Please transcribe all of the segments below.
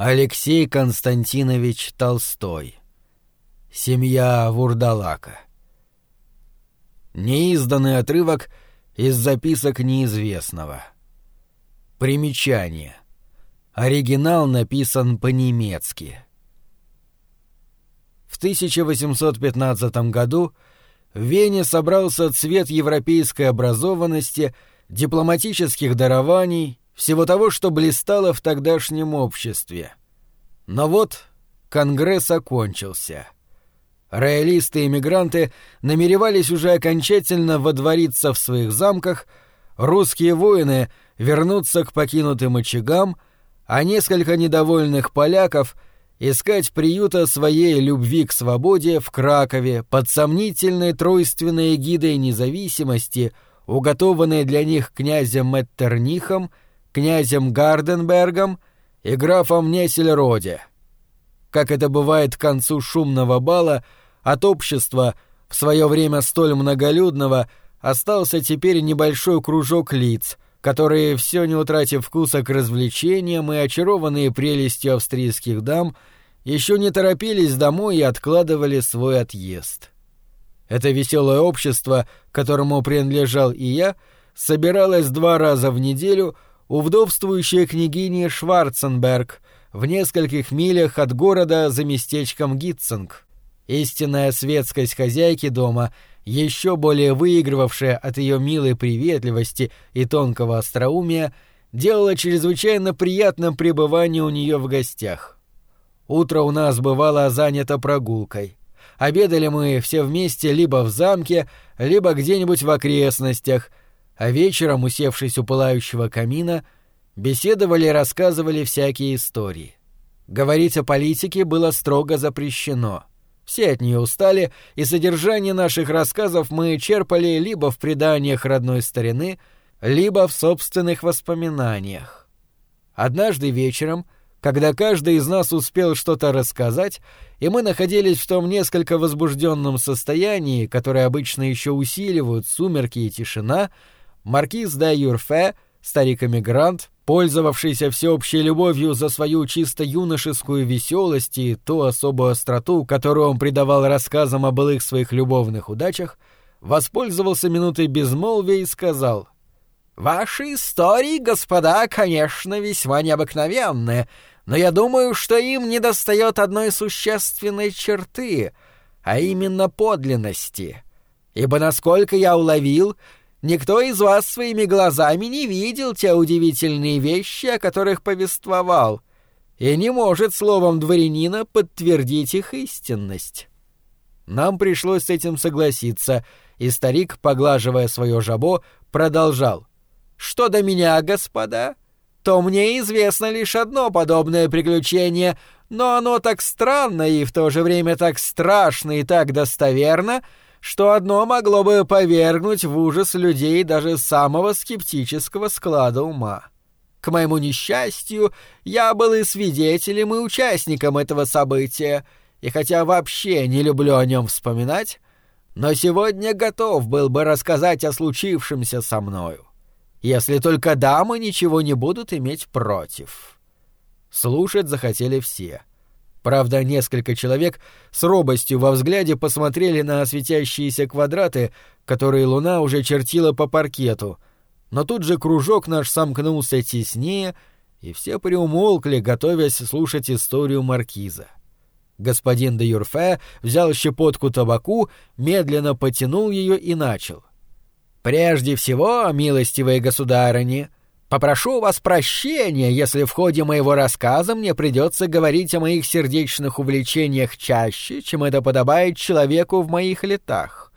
Алексей Константинович Толстой. Семья Вурдалака. Неизданный отрывок из записок неизвестного. Примечание. Оригинал написан по-немецки. В 1815 году в Вене собрался цвет европейской образованности, дипломатических дарований, всего того, что блистало в тогдашнем обществе. Но вот Конгресс окончился. Роялисты и эмигранты намеревались уже окончательно водвориться в своих замках, русские воины вернуться к покинутым очагам, а несколько недовольных поляков — искать приюта своей любви к свободе в Кракове под сомнительной тройственной эгидой независимости, уготованной для них князем Меттернихом, князем Гарденбергом и графом Несельроде. Как это бывает к концу шумного бала, от общества, в свое время столь многолюдного, остался теперь небольшой кружок лиц — которые, все не утратив вкуса к развлечениям и очарованные прелестью австрийских дам, еще не торопились домой и откладывали свой отъезд. Это веселое общество, которому принадлежал и я, собиралось два раза в неделю у вдовствующей княгини Шварценберг в нескольких милях от города за местечком Гитцинг. Истинная светскость хозяйки дома — еще более выигрывавшая от ее милой приветливости и тонкого остроумия, делала чрезвычайно приятным пребывание у нее в гостях. Утро у нас бывало занято прогулкой. Обедали мы все вместе либо в замке, либо где-нибудь в окрестностях, а вечером, усевшись у пылающего камина, беседовали и рассказывали всякие истории. Говорить о политике было строго запрещено — все от нее устали, и содержание наших рассказов мы черпали либо в преданиях родной старины, либо в собственных воспоминаниях. Однажды вечером, когда каждый из нас успел что-то рассказать, и мы находились в том несколько возбужденном состоянии, которое обычно еще усиливают сумерки и тишина, маркиз де Юрфе, старик-эмигрант, пользовавшийся всеобщей любовью за свою чисто юношескую веселость и ту особую остроту, которую он придавал рассказам о былых своих любовных удачах, воспользовался минутой безмолвия и сказал «Ваши истории, господа, конечно, весьма необыкновенные, но я думаю, что им недостает одной существенной черты, а именно подлинности». Ибо, насколько я уловил, Никто из вас своими глазами не видел те удивительные вещи, о которых повествовал, и не может словом дворянина подтвердить их истинность. Нам пришлось с этим согласиться, и старик, поглаживая свое жабо, продолжал. «Что до меня, господа, то мне известно лишь одно подобное приключение, но оно так странно и в то же время так страшно и так достоверно, — что одно могло бы повергнуть в ужас людей даже самого скептического склада ума. К моему несчастью, я был и свидетелем, и участником этого события, и хотя вообще не люблю о нем вспоминать, но сегодня готов был бы рассказать о случившемся со мною, если только дамы ничего не будут иметь против. Слушать захотели все — Правда, несколько человек с робостью во взгляде посмотрели на светящиеся квадраты, которые луна уже чертила по паркету. Но тут же кружок наш сомкнулся теснее, и все приумолкли, готовясь слушать историю маркиза. Господин де Юрфе взял щепотку табаку, медленно потянул ее и начал. «Прежде всего, милостивые государыни, Попрошу вас прощения, если в ходе моего рассказа мне придется говорить о моих сердечных увлечениях чаще, чем это подобает человеку в моих летах.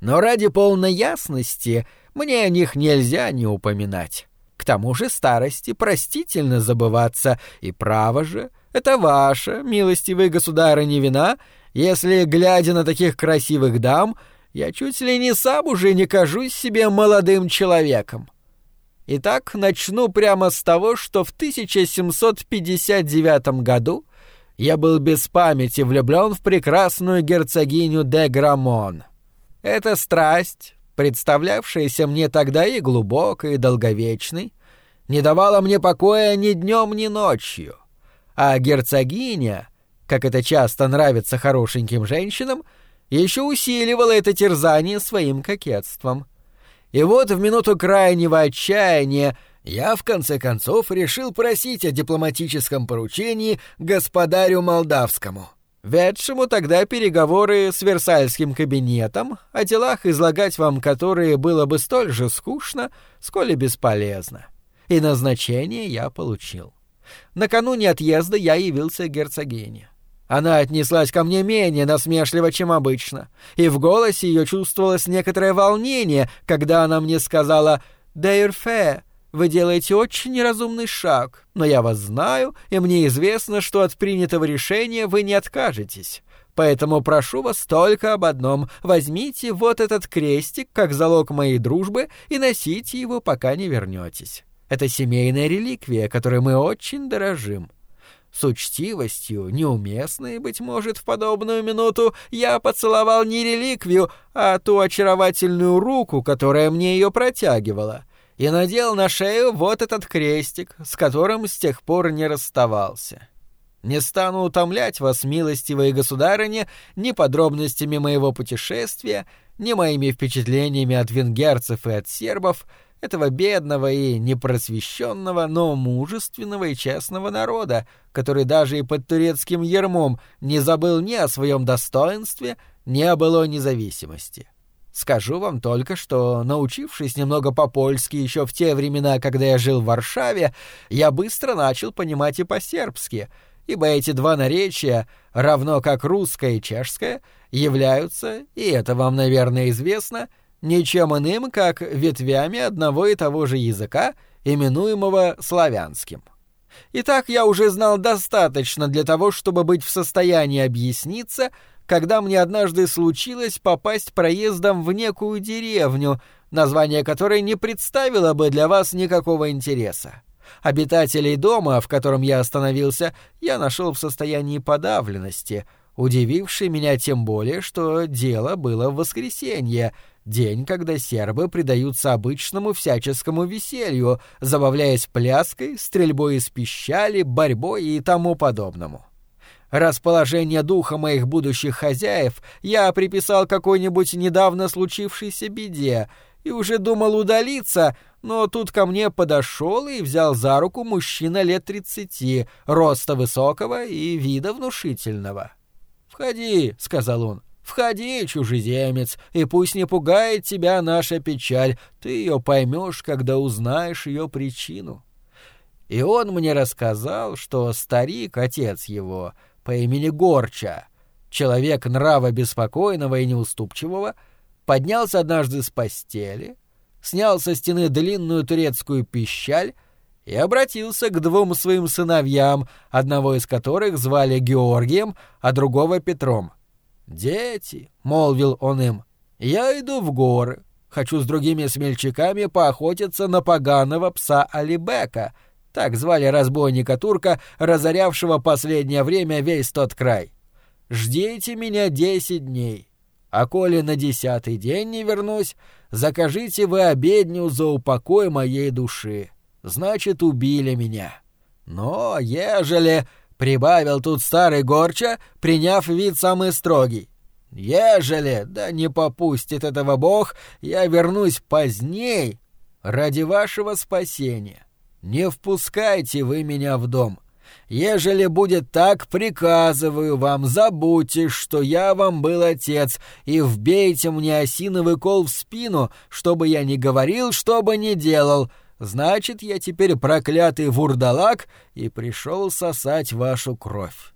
Но ради полной ясности мне о них нельзя не упоминать. К тому же старости простительно забываться, и право же, это ваша, милостивые государыни, вина, если, глядя на таких красивых дам, я чуть ли не сам уже не кажусь себе молодым человеком. Итак, начну прямо с того, что в 1759 году я был без памяти влюблен в прекрасную герцогиню де Грамон. Эта страсть, представлявшаяся мне тогда и глубокой, и долговечной, не давала мне покоя ни днем, ни ночью. а герцогиня, как это часто нравится хорошеньким женщинам, еще усиливала это терзание своим кокетством. И вот в минуту крайнего отчаяния я, в конце концов, решил просить о дипломатическом поручении господарю Молдавскому, ведшему тогда переговоры с Версальским кабинетом, о делах излагать вам которые было бы столь же скучно, сколь и бесполезно. И назначение я получил. Накануне отъезда я явился герцогине. Она отнеслась ко мне менее насмешливо, чем обычно, и в голосе ее чувствовалось некоторое волнение, когда она мне сказала «Дейрфе, вы делаете очень неразумный шаг, но я вас знаю, и мне известно, что от принятого решения вы не откажетесь. Поэтому прошу вас только об одном — возьмите вот этот крестик как залог моей дружбы и носите его, пока не вернетесь. Это семейная реликвия, которой мы очень дорожим. С учтивостью, неуместной, быть может, в подобную минуту, я поцеловал не реликвию, а ту очаровательную руку, которая мне ее протягивала, и надел на шею вот этот крестик, с которым с тех пор не расставался. Не стану утомлять вас, милостивые государыни, ни подробностями моего путешествия, ни моими впечатлениями от венгерцев и от сербов — этого бедного и непросвещенного, но мужественного и честного народа, который даже и под турецким ермом не забыл ни о своем достоинстве, ни о былой независимости. Скажу вам только, что, научившись немного по-польски еще в те времена, когда я жил в Варшаве, я быстро начал понимать и по-сербски, ибо эти два наречия, равно как русское и чешское, являются, и это вам, наверное, известно, — ничем иным, как ветвями одного и того же языка, именуемого славянским. Итак, я уже знал достаточно для того, чтобы быть в состоянии объясниться, когда мне однажды случилось попасть проездом в некую деревню, название которой не представило бы для вас никакого интереса. Обитателей дома, в котором я остановился, я нашел в состоянии подавленности, удививший меня тем более, что дело было в воскресенье — день, когда сербы предаются обычному всяческому веселью, забавляясь пляской, стрельбой из пищали, борьбой и тому подобному. Расположение духа моих будущих хозяев я приписал какой-нибудь недавно случившейся беде и уже думал удалиться, но тут ко мне подошел и взял за руку мужчина лет тридцати, роста высокого и вида внушительного. «Входи», — сказал он, — Входи, чужеземец, и пусть не пугает тебя наша печаль, ты ее поймешь, когда узнаешь ее причину. И он мне рассказал, что старик, отец его, по имени Горча, человек нрава беспокойного и неуступчивого, поднялся однажды с постели, снял со стены длинную турецкую пищаль и обратился к двум своим сыновьям, одного из которых звали Георгием, а другого Петром — «Дети», — молвил он им, — «я иду в горы. Хочу с другими смельчаками поохотиться на поганого пса Алибека». Так звали разбойника-турка, разорявшего последнее время весь тот край. «Ждите меня десять дней. А коли на десятый день не вернусь, закажите вы обедню за упокой моей души. Значит, убили меня. Но ежели — прибавил тут старый Горча, приняв вид самый строгий. «Ежели, да не попустит этого Бог, я вернусь поздней ради вашего спасения. Не впускайте вы меня в дом. Ежели будет так, приказываю вам, забудьте, что я вам был отец, и вбейте мне осиновый кол в спину, чтобы я не говорил, что бы ни делал, Значит, я теперь проклятый вурдалак и пришел сосать вашу кровь.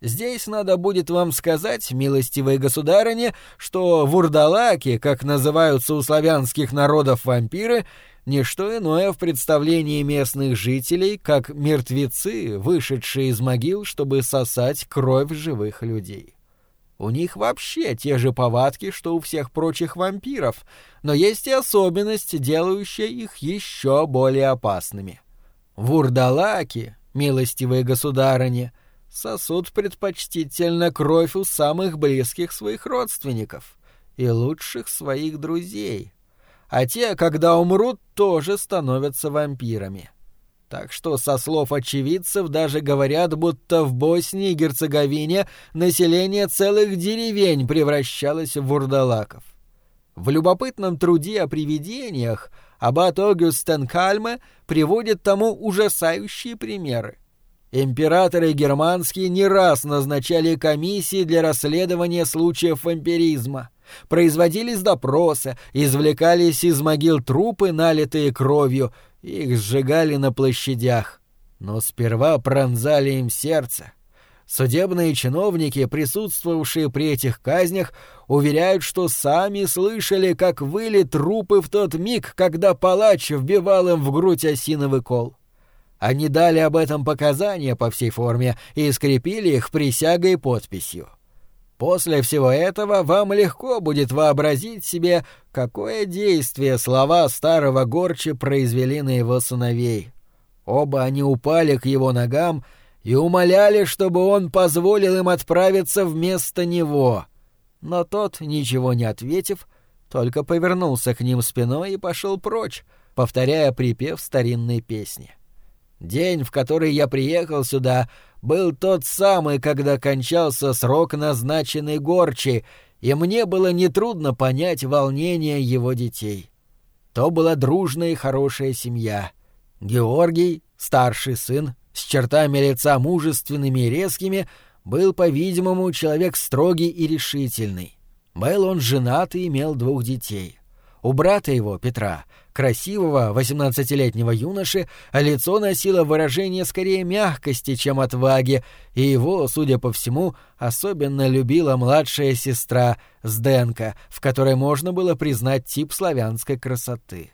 Здесь надо будет вам сказать, милостивые государыни, что вурдалаки, как называются у славянских народов вампиры, не что иное в представлении местных жителей, как мертвецы, вышедшие из могил, чтобы сосать кровь живых людей. У них вообще те же повадки, что у всех прочих вампиров, но есть и особенность, делающая их еще более опасными. Вурдалаки, милостивые государыни, сосут предпочтительно кровь у самых близких своих родственников и лучших своих друзей, а те, когда умрут, тоже становятся вампирами. Так что, со слов очевидцев, даже говорят, будто в Боснии и Герцеговине население целых деревень превращалось в вурдалаков. В любопытном труде о привидениях аббат Огюстен Кальме приводит тому ужасающие примеры. Императоры германские не раз назначали комиссии для расследования случаев вампиризма. Производились допросы, извлекались из могил трупы, налитые кровью, их сжигали на площадях. Но сперва пронзали им сердце. Судебные чиновники, присутствовавшие при этих казнях, уверяют, что сами слышали, как выли трупы в тот миг, когда палач вбивал им в грудь осиновый кол. Они дали об этом показания по всей форме и скрепили их присягой и подписью. После всего этого вам легко будет вообразить себе, какое действие слова старого горчи произвели на его сыновей. Оба они упали к его ногам и умоляли, чтобы он позволил им отправиться вместо него. Но тот, ничего не ответив, только повернулся к ним спиной и пошел прочь, повторяя припев старинной песни. День, в который я приехал сюда, был тот самый, когда кончался срок назначенный Горчи, и мне было нетрудно понять волнение его детей. То была дружная и хорошая семья. Георгий, старший сын, с чертами лица мужественными и резкими, был, по-видимому, человек строгий и решительный. Был он женат и имел двух детей. У брата его, Петра, красивого восемнадцатилетнего юноши, лицо носило выражение скорее мягкости, чем отваги, и его, судя по всему, особенно любила младшая сестра Сденка, в которой можно было признать тип славянской красоты.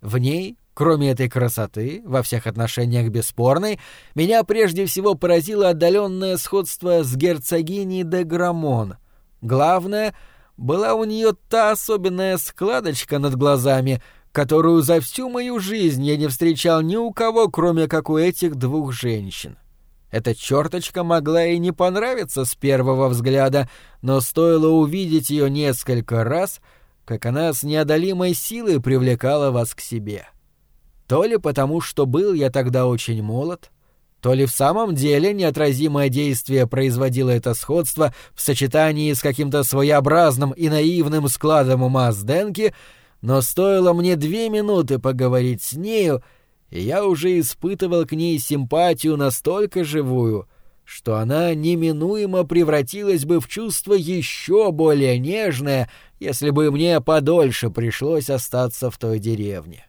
В ней, кроме этой красоты, во всех отношениях бесспорной, меня прежде всего поразило отдаленное сходство с герцогиней де Грамон. Главное — была у нее та особенная складочка над глазами — которую за всю мою жизнь я не встречал ни у кого, кроме как у этих двух женщин. Эта черточка могла и не понравиться с первого взгляда, но стоило увидеть ее несколько раз, как она с неодолимой силой привлекала вас к себе. То ли потому, что был я тогда очень молод, то ли в самом деле неотразимое действие производило это сходство в сочетании с каким-то своеобразным и наивным складом ума Сденки — но стоило мне две минуты поговорить с нею, и я уже испытывал к ней симпатию настолько живую, что она неминуемо превратилась бы в чувство еще более нежное, если бы мне подольше пришлось остаться в той деревне.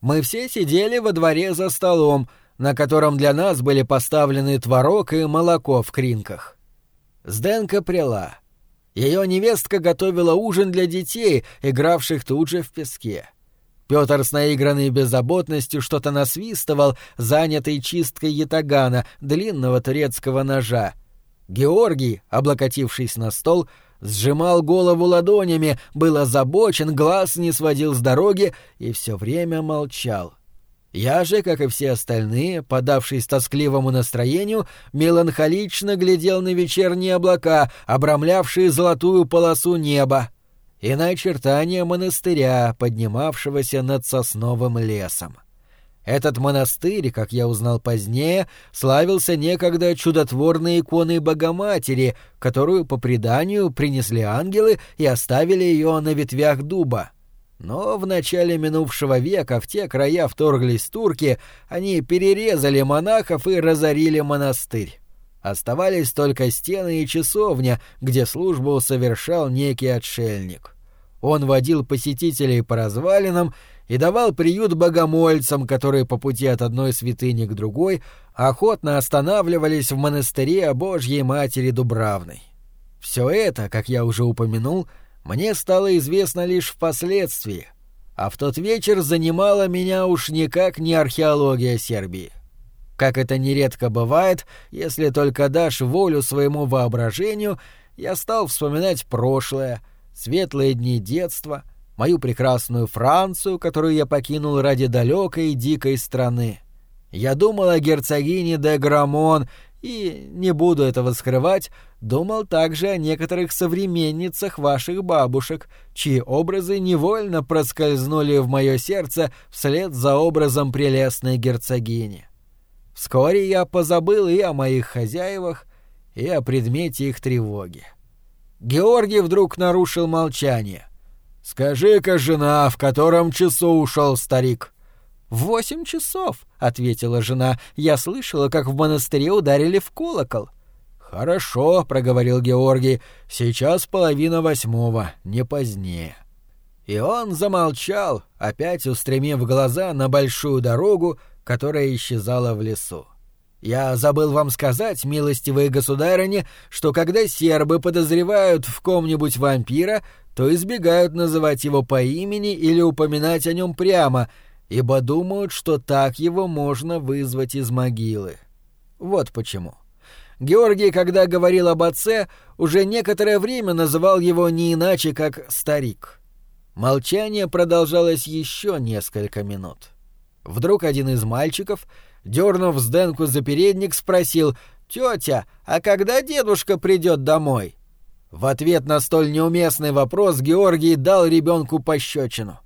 Мы все сидели во дворе за столом, на котором для нас были поставлены творог и молоко в кринках. Сденка прила — ее невестка готовила ужин для детей, игравших тут же в песке. Петр с наигранной беззаботностью что-то насвистывал, занятый чисткой ятагана, длинного турецкого ножа. Георгий, облокотившись на стол, сжимал голову ладонями, был озабочен, глаз не сводил с дороги и все время молчал. Я же, как и все остальные, подавшись тоскливому настроению, меланхолично глядел на вечерние облака, обрамлявшие золотую полосу неба, и на очертания монастыря, поднимавшегося над сосновым лесом. Этот монастырь, как я узнал позднее, славился некогда чудотворной иконой Богоматери, которую, по преданию, принесли ангелы и оставили ее на ветвях дуба. Но в начале минувшего века в те края вторглись турки, они перерезали монахов и разорили монастырь. Оставались только стены и часовня, где службу совершал некий отшельник. Он водил посетителей по развалинам и давал приют богомольцам, которые по пути от одной святыни к другой охотно останавливались в монастыре Божьей Матери Дубравной. Все это, как я уже упомянул, — мне стало известно лишь впоследствии, а в тот вечер занимала меня уж никак не археология Сербии. Как это нередко бывает, если только дашь волю своему воображению, я стал вспоминать прошлое, светлые дни детства, мою прекрасную Францию, которую я покинул ради далекой и дикой страны. Я думал о герцогине де Грамон И, не буду этого скрывать, думал также о некоторых современницах ваших бабушек, чьи образы невольно проскользнули в мое сердце вслед за образом прелестной герцогини. Вскоре я позабыл и о моих хозяевах, и о предмете их тревоги. Георгий вдруг нарушил молчание. «Скажи-ка, жена, в котором часу ушел старик?» «В восемь часов», — ответила жена. «Я слышала, как в монастыре ударили в колокол». «Хорошо», — проговорил Георгий. «Сейчас половина восьмого, не позднее». И он замолчал, опять устремив глаза на большую дорогу, которая исчезала в лесу. Я забыл вам сказать, милостивые государыни, что когда сербы подозревают в ком-нибудь вампира, то избегают называть его по имени или упоминать о нем прямо, ибо думают, что так его можно вызвать из могилы. Вот почему. Георгий, когда говорил об отце, уже некоторое время называл его не иначе, как «старик». Молчание продолжалось еще несколько минут. Вдруг один из мальчиков — дернув Сденку за передник, спросил «Тетя, а когда дедушка придет домой?» В ответ на столь неуместный вопрос Георгий дал ребенку пощечину.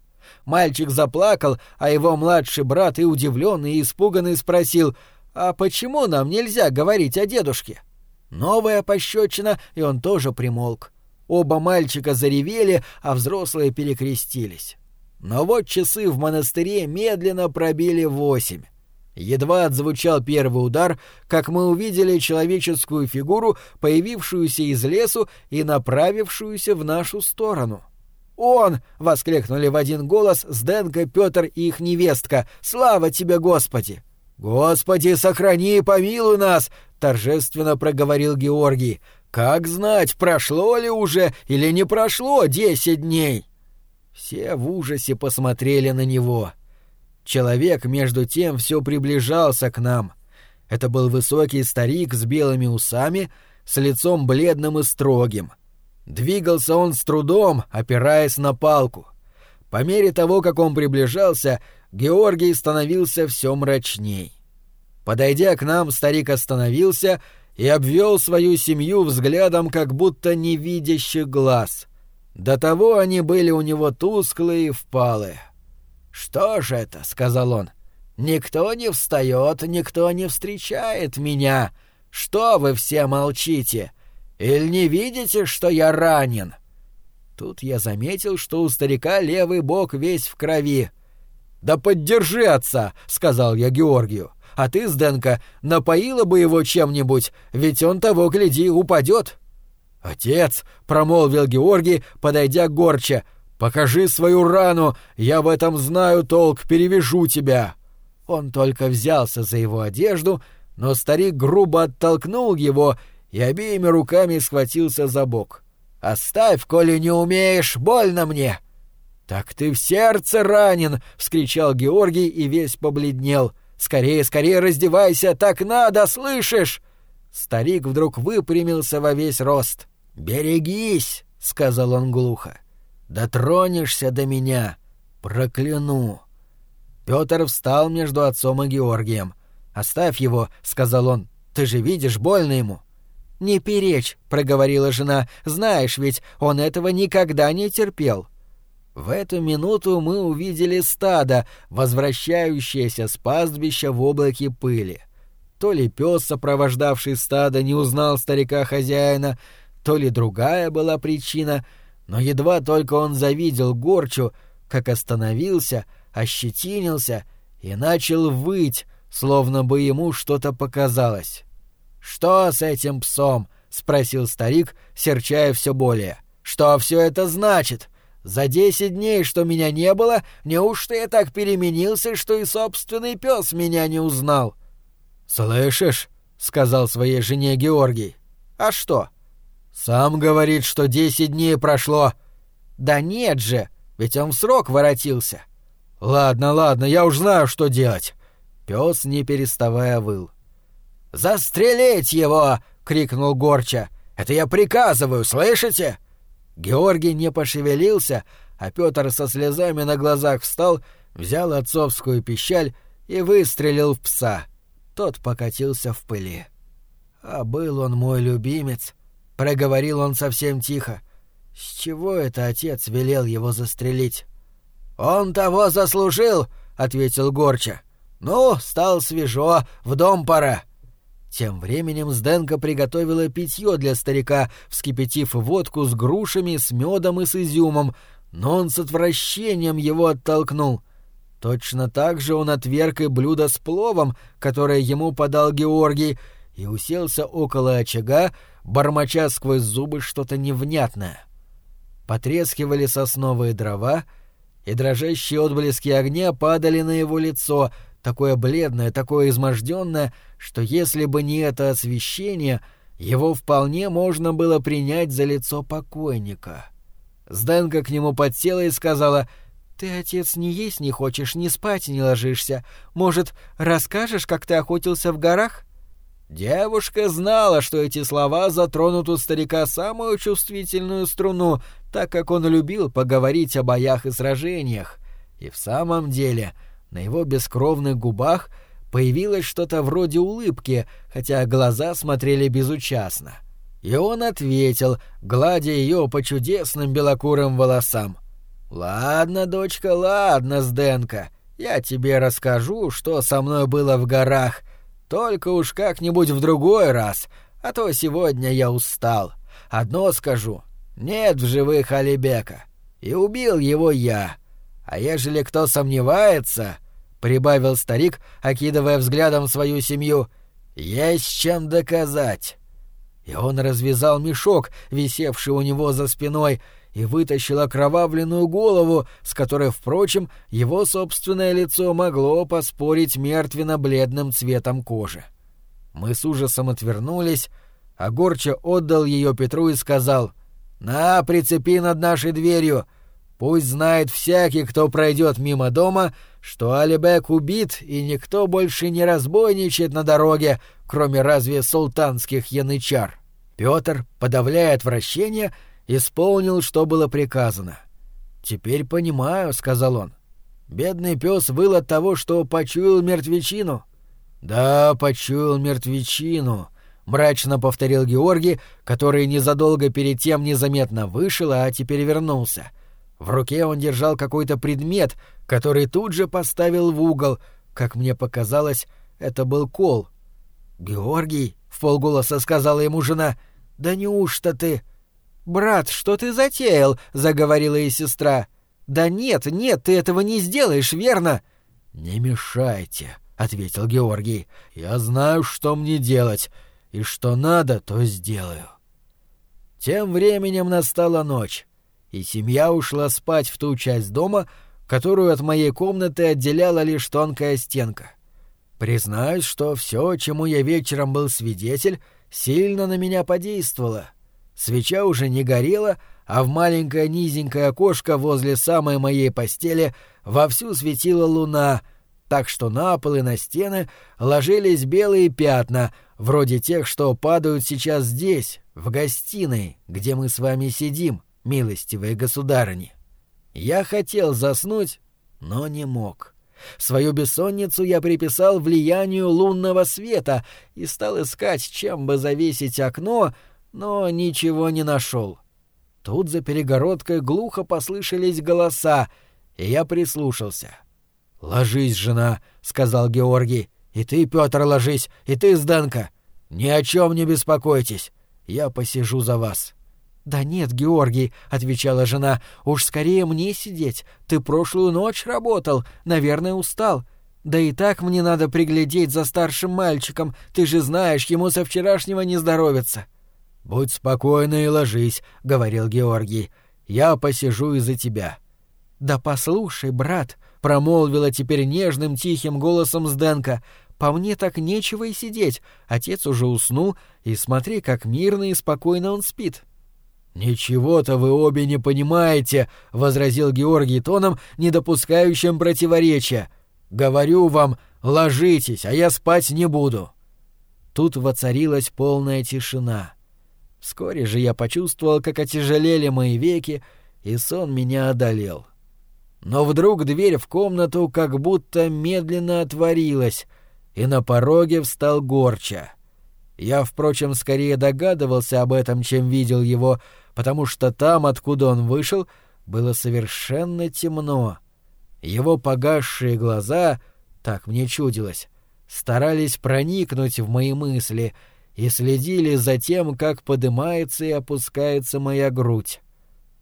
Мальчик заплакал, а его младший брат и удивленный и испуганный спросил «А почему нам нельзя говорить о дедушке?» Новая пощечина, и он тоже примолк. Оба мальчика заревели, а взрослые перекрестились. Но вот часы в монастыре медленно пробили восемь. Едва отзвучал первый удар, как мы увидели человеческую фигуру, появившуюся из лесу и направившуюся в нашу сторону. «Он!» — воскликнули в один голос Сденко, Петр и их невестка. «Слава тебе, Господи!» «Господи, сохрани и помилуй нас!» — торжественно проговорил Георгий. «Как знать, прошло ли уже или не прошло десять дней?» Все в ужасе посмотрели на него. — Человек, между тем, все приближался к нам. Это был высокий старик с белыми усами, с лицом бледным и строгим. Двигался он с трудом, опираясь на палку. По мере того, как он приближался, Георгий становился все мрачней. Подойдя к нам, старик остановился и обвел свою семью взглядом, как будто невидящий глаз. До того они были у него тусклые и впалые. — «Что же это?» — сказал он. «Никто не встает, никто не встречает меня. Что вы все молчите? Или не видите, что я ранен?» Тут я заметил, что у старика левый бок весь в крови. «Да поддержи отца!» — сказал я Георгию. «А ты, Сденко, напоила бы его чем-нибудь, ведь он того, гляди, упадет». «Отец!» — промолвил Георгий, подойдя к горче. Покажи свою рану, я в этом знаю толк, перевяжу тебя. Он только взялся за его одежду, но старик грубо оттолкнул его и обеими руками схватился за бок. Оставь, коли не умеешь, больно мне. Так ты в сердце ранен, вскричал Георгий и весь побледнел. Скорее, скорее раздевайся, так надо, слышишь? Старик вдруг выпрямился во весь рост. Берегись, сказал он глухо. Дотронешься до меня, прокляну. Петр встал между отцом и Георгием. Оставь его, сказал он. Ты же видишь, больно ему. Не перечь, проговорила жена. Знаешь ведь, он этого никогда не терпел. В эту минуту мы увидели стадо, возвращающееся с пастбища в облаке пыли. То ли пес, сопровождавший стадо, не узнал старика-хозяина, то ли другая была причина — но едва только он завидел горчу, как остановился, ощетинился и начал выть, словно бы ему что-то показалось. «Что с этим псом?» — спросил старик, серчая все более. «Что все это значит? За десять дней, что меня не было, неужто я так переменился, что и собственный пес меня не узнал?» «Слышишь?» — сказал своей жене Георгий. «А что?» «Сам говорит, что десять дней прошло». «Да нет же, ведь он в срок воротился». «Ладно, ладно, я уж знаю, что делать». Пес, не переставая, выл. «Застрелить его!» — крикнул Горча. «Это я приказываю, слышите?» Георгий не пошевелился, а Петр со слезами на глазах встал, взял отцовскую пищаль и выстрелил в пса. Тот покатился в пыли. А был он мой любимец, — проговорил он совсем тихо. С чего это отец велел его застрелить? «Он того заслужил!» — ответил Горча. «Ну, стал свежо, в дом пора». Тем временем Сденко приготовила питье для старика, вскипятив водку с грушами, с медом и с изюмом, но он с отвращением его оттолкнул. Точно так же он отверг и блюдо с пловом, которое ему подал Георгий, и уселся около очага, бормоча сквозь зубы что-то невнятное. Потрескивали сосновые дрова — и дрожащие отблески огня падали на его лицо, такое бледное, такое изможденное, что если бы не это освещение, его вполне можно было принять за лицо покойника. Сденка к нему подсела и сказала «Ты, отец, не есть не хочешь, ни спать не ложишься. Может, расскажешь, как ты охотился в горах?» Девушка знала, что эти слова затронут у старика самую чувствительную струну, так как он любил поговорить о боях и сражениях. И в самом деле на его бескровных губах появилось что-то вроде улыбки, хотя глаза смотрели безучастно. И он ответил, гладя ее по чудесным белокурым волосам. «Ладно, дочка, ладно, Сденка, я тебе расскажу, что со мной было в горах, только уж как-нибудь в другой раз, а то сегодня я устал. Одно скажу, нет в живых Алибека, и убил его я. А ежели кто сомневается, — прибавил старик, окидывая взглядом свою семью, — есть чем доказать. И он развязал мешок, висевший у него за спиной, и вытащил окровавленную голову, с которой, впрочем, его собственное лицо могло поспорить мертвенно-бледным цветом кожи. Мы с ужасом отвернулись, а Горча отдал ее Петру и сказал «На, прицепи над нашей дверью. Пусть знает всякий, кто пройдет мимо дома, что Алибек убит, и никто больше не разбойничает на дороге, кроме разве султанских янычар». Петр, подавляя отвращение, — исполнил, что было приказано. «Теперь понимаю», — сказал он. «Бедный пес выл от того, что почуял мертвечину». «Да, почуял мертвечину», — мрачно повторил Георгий, который незадолго перед тем незаметно вышел, а теперь вернулся. В руке он держал какой-то предмет, который тут же поставил в угол. Как мне показалось, это был кол. «Георгий», — в полголоса сказала ему жена, — «да неужто ты...» «Брат, что ты затеял?» — заговорила и сестра. «Да нет, нет, ты этого не сделаешь, верно?» «Не мешайте», — ответил Георгий. «Я знаю, что мне делать, и что надо, то сделаю». Тем временем настала ночь, и семья ушла спать в ту часть дома, которую от моей комнаты отделяла лишь тонкая стенка. Признаюсь, что все, чему я вечером был свидетель, сильно на меня подействовало. Свеча уже не горела, а в маленькое низенькое окошко возле самой моей постели вовсю светила луна, так что на пол и на стены ложились белые пятна, вроде тех, что падают сейчас здесь, в гостиной, где мы с вами сидим, милостивые государыни. Я хотел заснуть, но не мог. Свою бессонницу я приписал влиянию лунного света и стал искать, чем бы завесить окно, но ничего не нашел. Тут за перегородкой глухо послышались голоса, и я прислушался. «Ложись, жена», — сказал Георгий. «И ты, Петр, ложись, и ты, Сданка. Ни о чем не беспокойтесь. Я посижу за вас». «Да нет, Георгий», — отвечала жена, — «уж скорее мне сидеть. Ты прошлую ночь работал, наверное, устал. Да и так мне надо приглядеть за старшим мальчиком. Ты же знаешь, ему со вчерашнего не здоровится. «Будь спокойна и ложись», — говорил Георгий. «Я посижу из-за тебя». «Да послушай, брат», — промолвила теперь нежным тихим голосом Сденка, — «по мне так нечего и сидеть. Отец уже уснул, и смотри, как мирно и спокойно он спит». «Ничего-то вы обе не понимаете», — возразил Георгий тоном, не допускающим противоречия. «Говорю вам, ложитесь, а я спать не буду». Тут воцарилась полная тишина. Вскоре же я почувствовал, как отяжелели мои веки, и сон меня одолел. Но вдруг дверь в комнату как будто медленно отворилась, и на пороге встал Горча. Я, впрочем, скорее догадывался об этом, чем видел его, потому что там, откуда он вышел, было совершенно темно. Его погасшие глаза, так мне чудилось, старались проникнуть в мои мысли и следили за тем, как поднимается и опускается моя грудь.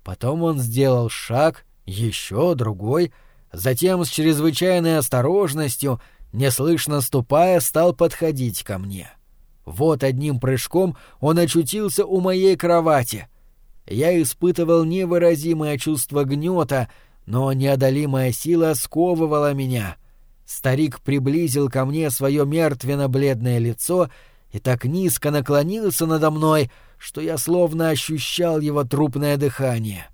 Потом он сделал шаг, еще другой, затем с чрезвычайной осторожностью, неслышно ступая, стал подходить ко мне. Вот одним прыжком он очутился у моей кровати. Я испытывал невыразимое чувство гнета, но неодолимая сила сковывала меня. Старик приблизил ко мне свое мертвенно-бледное лицо и так низко наклонился надо мной, что я словно ощущал его трупное дыхание.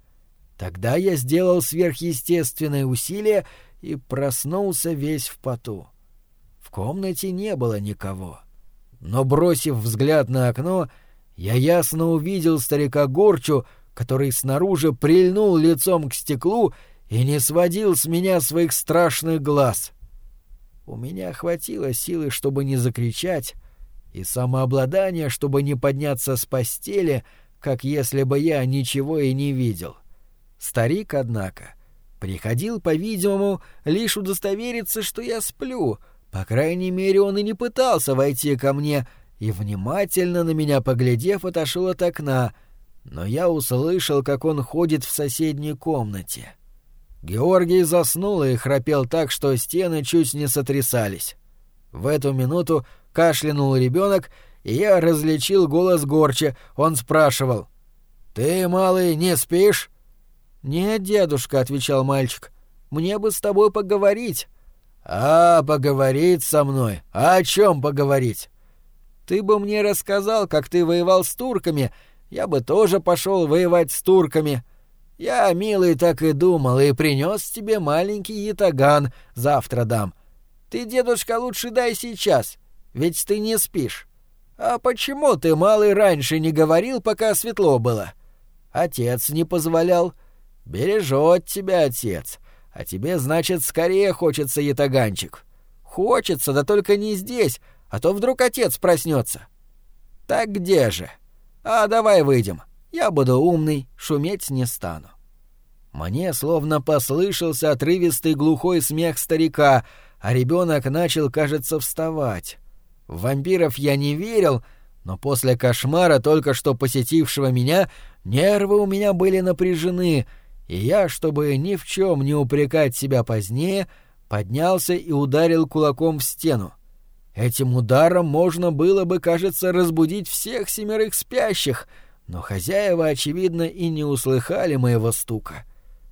Тогда я сделал сверхъестественное усилие и проснулся весь в поту. В комнате не было никого. Но, бросив взгляд на окно, я ясно увидел старика Горчу, который снаружи прильнул лицом к стеклу и не сводил с меня своих страшных глаз. У меня хватило силы, чтобы не закричать, и самообладания, чтобы не подняться с постели, как если бы я ничего и не видел. Старик, однако, приходил, по-видимому, лишь удостовериться, что я сплю, по крайней мере, он и не пытался войти ко мне, и, внимательно на меня поглядев, отошел от окна, но я услышал, как он ходит в соседней комнате. Георгий заснул и храпел так, что стены чуть не сотрясались. В эту минуту кашлянул ребенок, и я различил голос Горча. Он спрашивал. «Ты, малый, не спишь?» «Нет, дедушка», — отвечал мальчик. «Мне бы с тобой поговорить». «А, поговорить со мной? А о чем поговорить?» «Ты бы мне рассказал, как ты воевал с турками. Я бы тоже пошел воевать с турками». «Я, милый, так и думал, и принес тебе маленький ятаган, завтра дам. Ты, дедушка, лучше дай сейчас, ведь ты не спишь. А почему ты, малый, раньше не говорил, пока светло было? Отец не позволял. Бережет тебя отец, а тебе, значит, скорее хочется ятаганчик. Хочется, да только не здесь, а то вдруг отец проснется. Так где же? А давай выйдем. Я буду умный, шуметь не стану. Мне словно послышался отрывистый глухой смех старика, а ребенок начал, кажется, вставать. В вампиров я не верил, но после кошмара, только что посетившего меня, нервы у меня были напряжены, и я, чтобы ни в чем не упрекать себя позднее, поднялся и ударил кулаком в стену. Этим ударом можно было бы, кажется, разбудить всех семерых спящих, но хозяева, очевидно, и не услыхали моего стука.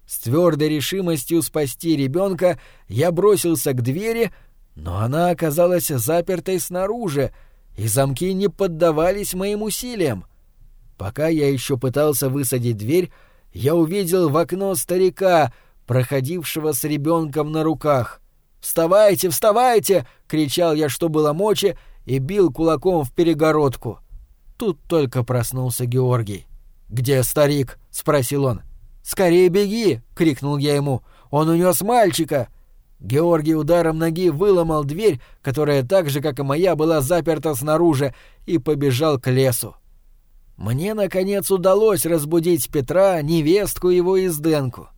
С твердой решимостью спасти ребенка я бросился к двери, но она оказалась запертой снаружи, и замки не поддавались моим усилиям. Пока я еще пытался высадить дверь, я увидел в окно старика, проходившего с ребенком на руках. «Вставайте, вставайте!» — кричал я, что было мочи, и бил кулаком в перегородку. Тут только проснулся Георгий. «Где старик?» — спросил он. «Скорее беги!» — крикнул я ему. «Он унес мальчика!» Георгий ударом ноги выломал дверь, которая так же, как и моя, была заперта снаружи, и побежал к лесу. Мне, наконец, удалось разбудить Петра, невестку его и Сденку.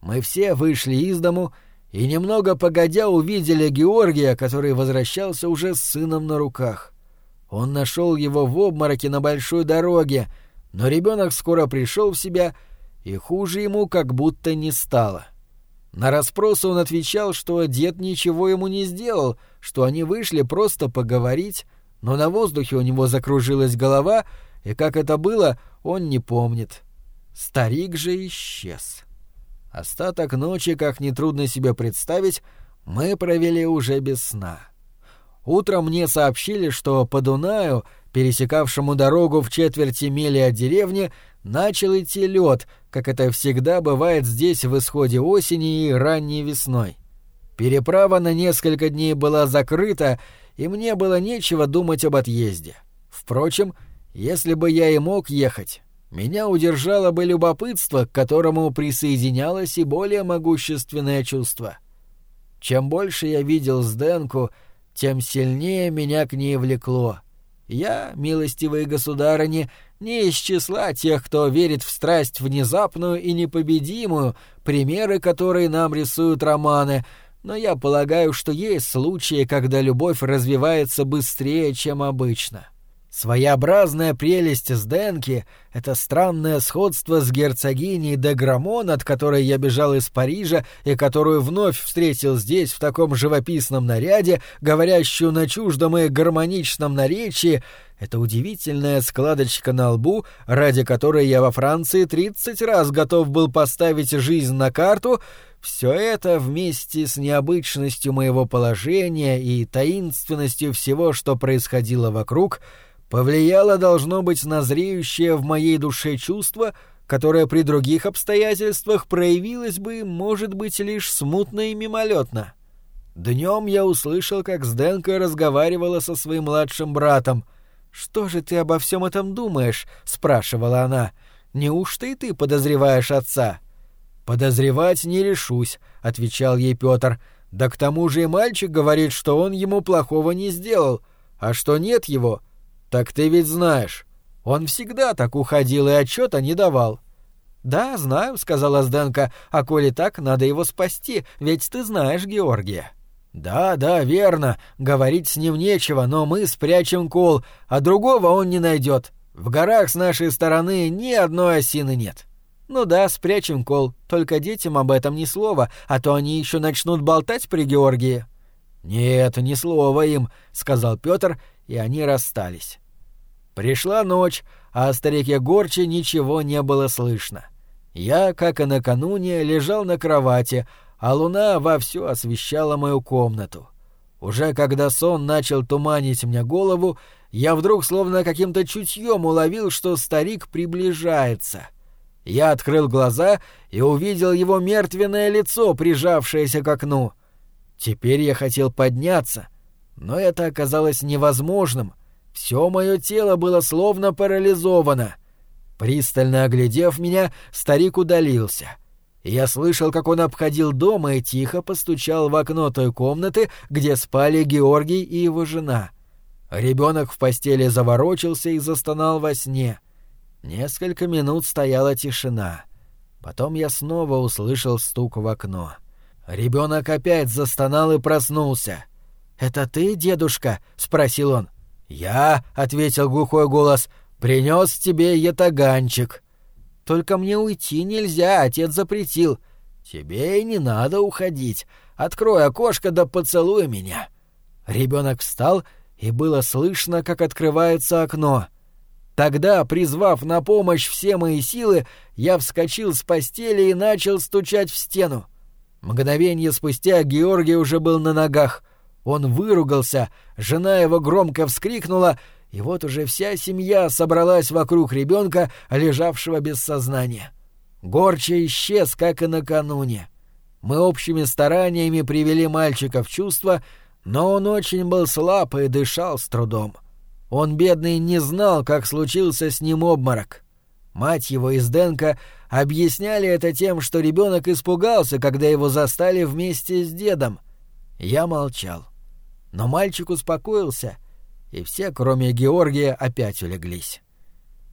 Мы все вышли из дому и немного погодя увидели Георгия, который возвращался уже с сыном на руках. Он нашел его в обмороке на большой дороге, но ребенок скоро пришел в себя, и хуже ему как будто не стало. На расспросы он отвечал, что дед ничего ему не сделал, что они вышли просто поговорить, но на воздухе у него закружилась голова — и как это было, он не помнит. Старик же исчез. Остаток ночи, как нетрудно себе представить, мы провели уже без сна. Утром мне сообщили, что по Дунаю, пересекавшему дорогу в четверти мили от деревни, начал идти лед, как это всегда бывает здесь в исходе осени и ранней весной. Переправа на несколько дней была закрыта, и мне было нечего думать об отъезде. Впрочем, если бы я и мог ехать, меня удержало бы любопытство, к которому присоединялось и более могущественное чувство. Чем больше я видел Сденку, тем сильнее меня к ней влекло. Я, милостивые государыни, не из числа тех, кто верит в страсть внезапную и непобедимую, примеры которой нам рисуют романы, но я полагаю, что есть случаи, когда любовь развивается быстрее, чем обычно. Своеобразная прелесть Сденки — это странное сходство с герцогиней де Грамон, от которой я бежал из Парижа и которую вновь встретил здесь в таком живописном наряде, говорящую на чуждом и гармоничном наречии, это удивительная складочка на лбу, ради которой я во Франции тридцать раз готов был поставить жизнь на карту — все это вместе с необычностью моего положения и таинственностью всего, что происходило вокруг — повлияло, должно быть, на зреющее в моей душе чувство, которое при других обстоятельствах проявилось бы, может быть, лишь смутно и мимолетно. Днем я услышал, как Сденка разговаривала со своим младшим братом. «Что же ты обо всем этом думаешь?» — спрашивала она. «Неужто и ты подозреваешь отца?» «Подозревать не решусь», — отвечал ей Петр. «Да к тому же и мальчик говорит, что он ему плохого не сделал, а что нет его, «Так ты ведь знаешь, он всегда так уходил и отчета не давал». «Да, знаю», — сказала Сденка, — «а коли так, надо его спасти, ведь ты знаешь Георгия». «Да, да, верно. Говорить с ним нечего, но мы спрячем кол, а другого он не найдет. В горах с нашей стороны ни одной осины нет». «Ну да, спрячем кол, только детям об этом ни слова, а то они еще начнут болтать при Георгии». «Нет, ни слова им», — сказал Петр, и они расстались. Пришла ночь, а о старике Горче ничего не было слышно. Я, как и накануне, лежал на кровати, а луна вовсю освещала мою комнату. Уже когда сон начал туманить мне голову, я вдруг словно каким-то чутьем уловил, что старик приближается. Я открыл глаза и увидел его мертвенное лицо, прижавшееся к окну. Теперь я хотел подняться, но это оказалось невозможным — все мое тело было словно парализовано. Пристально оглядев меня, старик удалился. Я слышал, как он обходил дом и тихо постучал в окно той комнаты, где спали Георгий и его жена. Ребенок в постели заворочился и застонал во сне. Несколько минут стояла тишина. Потом я снова услышал стук в окно. Ребенок опять застонал и проснулся. «Это ты, дедушка?» — спросил он. «Я», — ответил глухой голос, — «принес тебе ятаганчик». «Только мне уйти нельзя, отец запретил». «Тебе и не надо уходить. Открой окошко да поцелуй меня». Ребенок встал, и было слышно, как открывается окно. Тогда, призвав на помощь все мои силы, я вскочил с постели и начал стучать в стену. Мгновение спустя Георгий уже был на ногах — он выругался, жена его громко вскрикнула, и вот уже вся семья собралась вокруг ребенка, лежавшего без сознания. Горча исчез, как и накануне. Мы общими стараниями привели мальчика в чувство, но он очень был слаб и дышал с трудом. Он, бедный, не знал, как случился с ним обморок. Мать его из Денка объясняли это тем, что ребенок испугался, когда его застали вместе с дедом. Я молчал. Но мальчик успокоился, и все, кроме Георгия, опять улеглись.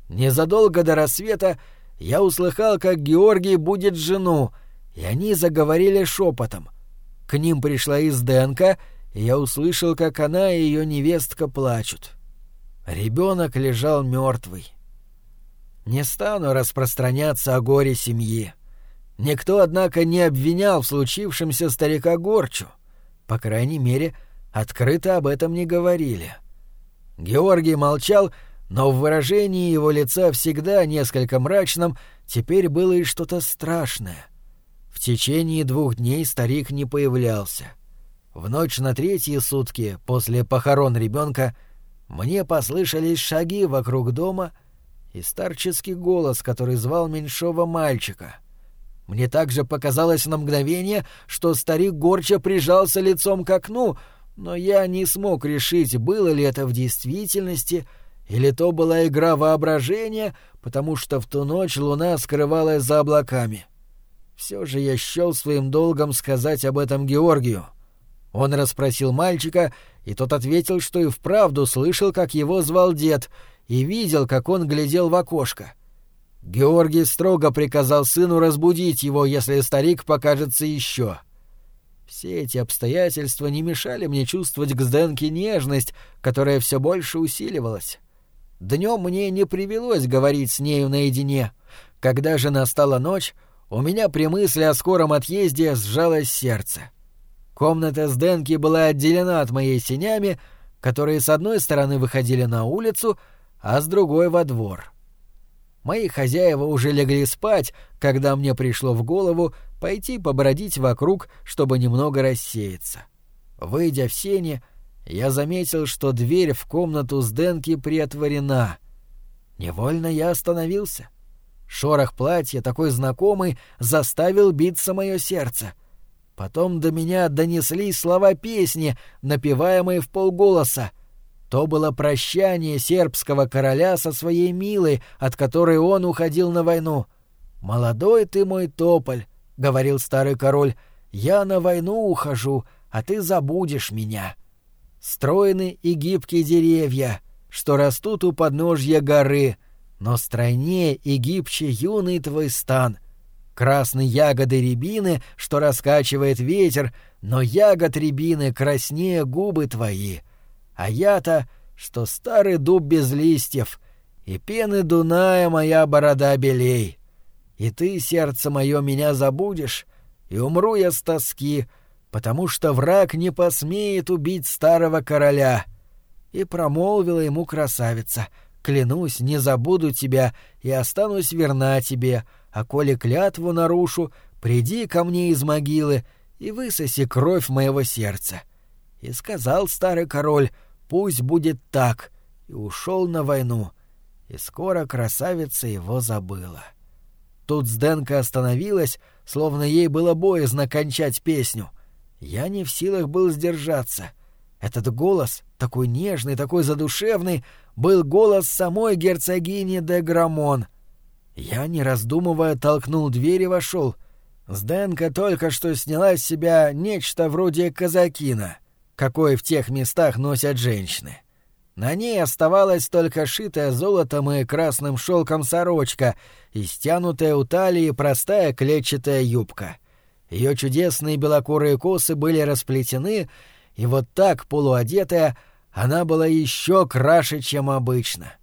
Незадолго до рассвета я услыхал, как Георгий будет жену, и они заговорили шепотом. К ним пришла Изденка, и я услышал, как она и ее невестка плачут. Ребенок лежал мертвый. Не стану распространяться о горе семьи. Никто, однако, не обвинял в случившемся старика Горчу. По крайней мере, — открыто об этом не говорили. Георгий молчал, но в выражении его лица всегда несколько мрачном теперь было и что-то страшное. В течение двух дней старик не появлялся. В ночь на третьи сутки после похорон ребенка мне послышались шаги вокруг дома и старческий голос, который звал меньшого мальчика. Мне также показалось на мгновение, что старик горча прижался лицом к окну, но я не смог решить, было ли это в действительности, или то была игра воображения, потому что в ту ночь луна скрывалась за облаками. Все же я счел своим долгом сказать об этом Георгию. Он расспросил мальчика, и тот ответил, что и вправду слышал, как его звал дед, и видел, как он глядел в окошко. Георгий строго приказал сыну разбудить его, если старик покажется еще. Все эти обстоятельства не мешали мне чувствовать к Сденке нежность, которая все больше усиливалась. Днем мне не привелось говорить с нею наедине. Когда же настала ночь, у меня при мысли о скором отъезде сжалось сердце. Комната Сденки была отделена от моей сенями, которые с одной стороны выходили на улицу, а с другой — во двор. Мои хозяева уже легли спать, когда мне пришло в голову пойти побродить вокруг, чтобы немного рассеяться. Выйдя в сене, я заметил, что дверь в комнату с Денки приотворена. Невольно я остановился. Шорох платья, такой знакомый, заставил биться мое сердце. Потом до меня донеслись слова песни, напеваемые в полголоса. То было прощание сербского короля со своей милой, от которой он уходил на войну. «Молодой ты мой тополь», — говорил старый король, — «я на войну ухожу, а ты забудешь меня». Стройны и гибкие деревья, что растут у подножья горы, но стройнее и гибче юный твой стан. Красные ягоды рябины, что раскачивает ветер, но ягод рябины краснее губы твои — а я-то, что старый дуб без листьев, и пены Дуная моя борода белей. И ты, сердце мое, меня забудешь, и умру я с тоски, потому что враг не посмеет убить старого короля. И промолвила ему красавица, клянусь, не забуду тебя и останусь верна тебе, а коли клятву нарушу, приди ко мне из могилы и высоси кровь моего сердца. И сказал старый король, Пусть будет так, и ушел на войну, и скоро красавица его забыла. Тут Сденка остановилась, словно ей было боязно кончать песню. Я не в силах был сдержаться. Этот голос, такой нежный, такой задушевный, был голос самой герцогини де Грамон. Я, не раздумывая, толкнул дверь и вошел. Сденка только что сняла с себя нечто вроде казакина — какой в тех местах носят женщины. На ней оставалась только шитая золотом и красным шелком сорочка и стянутая у талии простая клетчатая юбка. Ее чудесные белокурые косы были расплетены, и вот так, полуодетая, она была еще краше, чем обычно.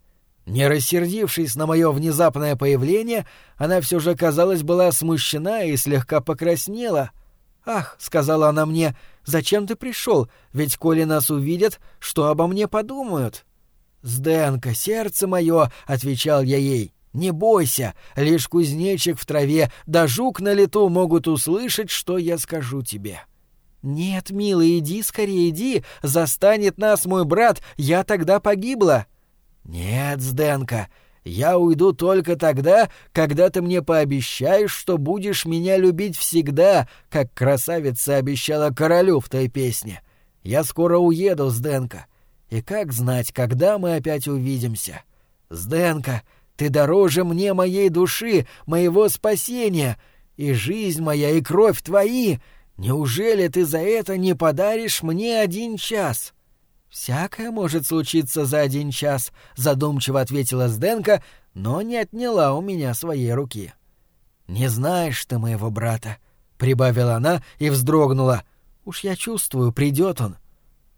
Не рассердившись на мое внезапное появление, она все же, казалось, была смущена и слегка покраснела. «Ах», — сказала она мне, — Зачем ты пришел? Ведь коли нас увидят, что обо мне подумают?» «Сденка, сердце мое!» — отвечал я ей. «Не бойся, лишь кузнечик в траве, да жук на лету могут услышать, что я скажу тебе». «Нет, милый, иди скорее, иди, застанет нас мой брат, я тогда погибла». «Нет, Сденка, я уйду только тогда, когда ты мне пообещаешь, что будешь меня любить всегда, как красавица обещала королю в той песне. Я скоро уеду с Денка. И как знать, когда мы опять увидимся? Сденка, ты дороже мне моей души, моего спасения, и жизнь моя, и кровь твои. Неужели ты за это не подаришь мне один час?» «Всякое может случиться за один час», — задумчиво ответила Сденка, но не отняла у меня своей руки. «Не знаешь ты моего брата», — прибавила она и вздрогнула. «Уж я чувствую, придет он».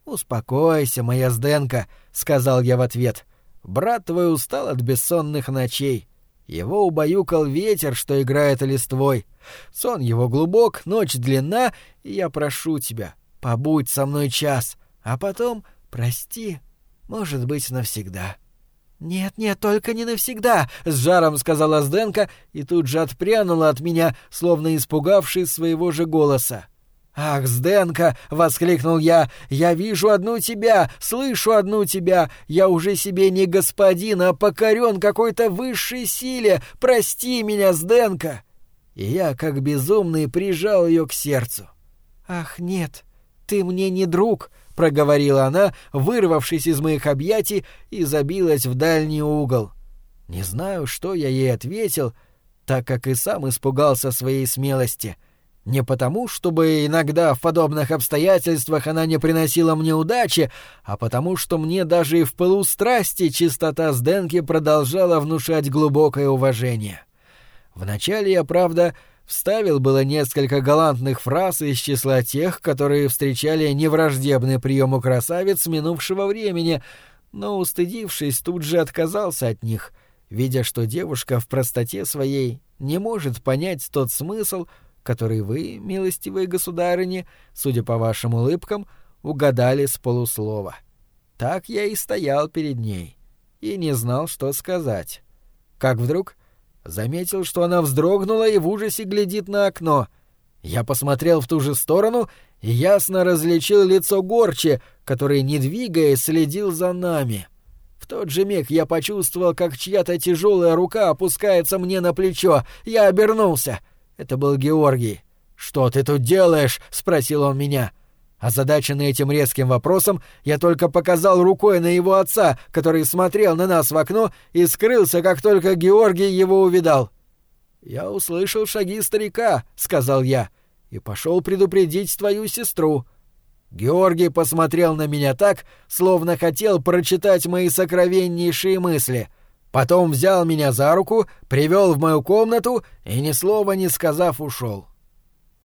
«Успокойся, моя Сденка», — сказал я в ответ. «Брат твой устал от бессонных ночей. Его убаюкал ветер, что играет листвой. Сон его глубок, ночь длинна, и я прошу тебя, побудь со мной час, а потом Прости, может быть, навсегда. Нет, нет, только не навсегда, с жаром сказала Сденка и тут же отпрянула от меня, словно испугавшись своего же голоса. «Ах, Сденка!» — воскликнул я. «Я вижу одну тебя, слышу одну тебя. Я уже себе не господин, а покорен какой-то высшей силе. Прости меня, Сденка!» И я, как безумный, прижал ее к сердцу. «Ах, нет, ты мне не друг!» Проговорила она, вырвавшись из моих объятий и забилась в дальний угол. Не знаю, что я ей ответил, так как и сам испугался своей смелости. Не потому, чтобы иногда в подобных обстоятельствах она не приносила мне удачи, а потому, что мне даже и в пылу страсти чистота Сденки продолжала внушать глубокое уважение. Вначале я, правда, вставил было несколько галантных фраз из числа тех, которые встречали невраждебный приему красавиц минувшего времени, но, устыдившись, тут же отказался от них, видя, что девушка в простоте своей не может понять тот смысл, который вы, милостивые государыни, судя по вашим улыбкам, угадали с полуслова. Так я и стоял перед ней и не знал, что сказать. Как вдруг заметил, что она вздрогнула и в ужасе глядит на окно. Я посмотрел в ту же сторону и ясно различил лицо Горчи, который, не двигаясь, следил за нами. В тот же миг я почувствовал, как чья-то тяжелая рука опускается мне на плечо. Я обернулся — это был Георгий. «Что ты тут делаешь?» — спросил он меня. Озадаченный этим резким вопросом, я только показал рукой на его отца, который смотрел на нас в окно и скрылся, как только Георгий его увидал. «Я услышал шаги старика», — сказал я, — «и пошел предупредить твою сестру». Георгий посмотрел на меня так, словно хотел прочитать мои сокровеннейшие мысли — Потом взял меня за руку, привел в мою комнату и, ни слова не сказав, ушел.